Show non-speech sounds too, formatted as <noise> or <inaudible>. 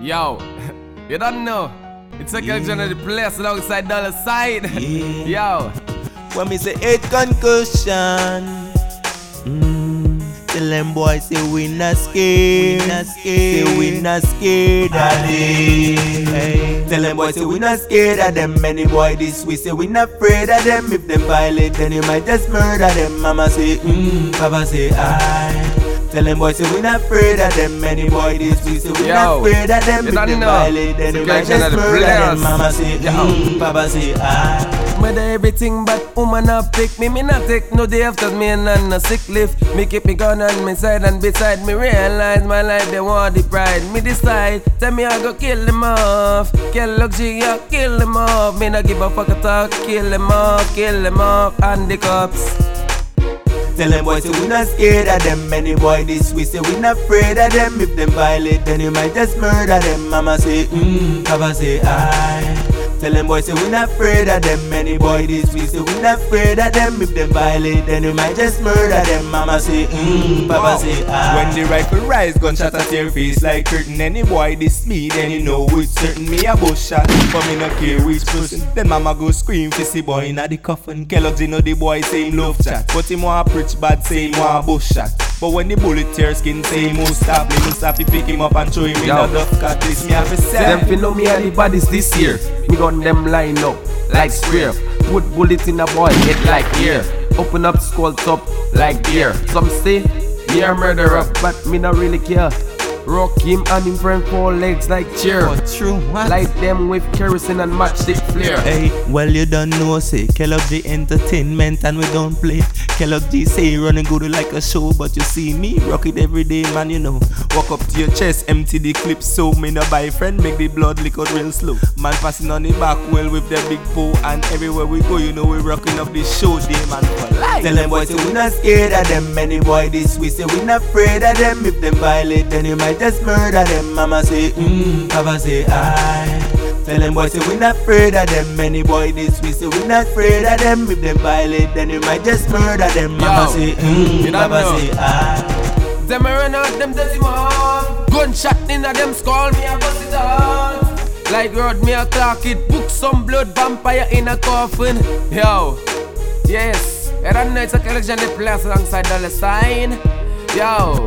Yo, <laughs> you don't know. It's a collection of the place alongside Dollar Side. <laughs> Yeah. Yo, When me say eight concussion, mm, tell them boys say we not scared, we not scared, say we not scared of them. Hey. Tell them boys say we not scared of them. Many boy this we say we not afraid of them. If them violate, then you might just murder them. Mama say, mm, Papa say, I. Tell them boys say we not afraid of them. Many boy this we say we not afraid of them. you If don't them know. violate, then It's a you might collection just the murder them. players. Mama say, Yo. mm, Papa say, ah. Mother everything but woman a pick me. Me not take no day after me and on a sick lift. Me keep me gun on my side and beside me. Realize my life they want the pride. Me decide, tell me I go kill them off. Kill luxury, I kill them off. Me not give a fuck at all. Kill them off, kill them off. And the cops. Tell them boys say we not scared of them. Many boy this we say we not afraid of them. If them violate, then you might just murder them. Mama say, mm, Papa say, I. Tell them boys say we not afraid of them. Many boy this we say we not afraid of them. If them violate, then you might just murder them. Mama say, mm, Papa say, I. When the rifle rise, gunshot at your face like curtain. Any boy this me, then you know it's certain me a bush shot. But me no care which person. Then mama go scream, for see boy inna the coffin. Kellogz you know the boy say love chat, but him want preach bad, say him want bush shot. But when the bullet tear skin, say him must stop. Me must have to pick him up and throw him in Yo. a duck cut. This me have to See them say. fi know me and the bodies this year. Me gun them line up like square. Put bullet in a boy head like ear. Open up skull top like beer. Some say me a murderer, but me not really care. Rock him and him friend four legs like chair. But true, what? Light them with kerosene and matchstick Hey, well you don't know say Kellogz G Entertainment and we don't play Kellogz G say running good like a show But you see me rock it every day man you know. Walk up to your chest, empty the clip so me no buy friend, make the blood lick out real slow. Man passing on the back well with the big pole and everywhere we go, you know we rocking up the show, day man for life. Tell them boys say we not scared of them Many boy this we say we not afraid of them. If them violate then you might just murder them. Mama say mm, Papa say I Tell them boys say we not afraid of them Many boy this we say we not afraid of them If them violate then you might just murder them Mama Yo, say mm, Papa know. say I Them a run out them dirty mouth. Gunshot inna them skull, me a bust it out. Like road, me a clock it. Book some blood vampire in a coffin. Yo, yes. And I know it's a collection of players alongside dollar sign. Yo,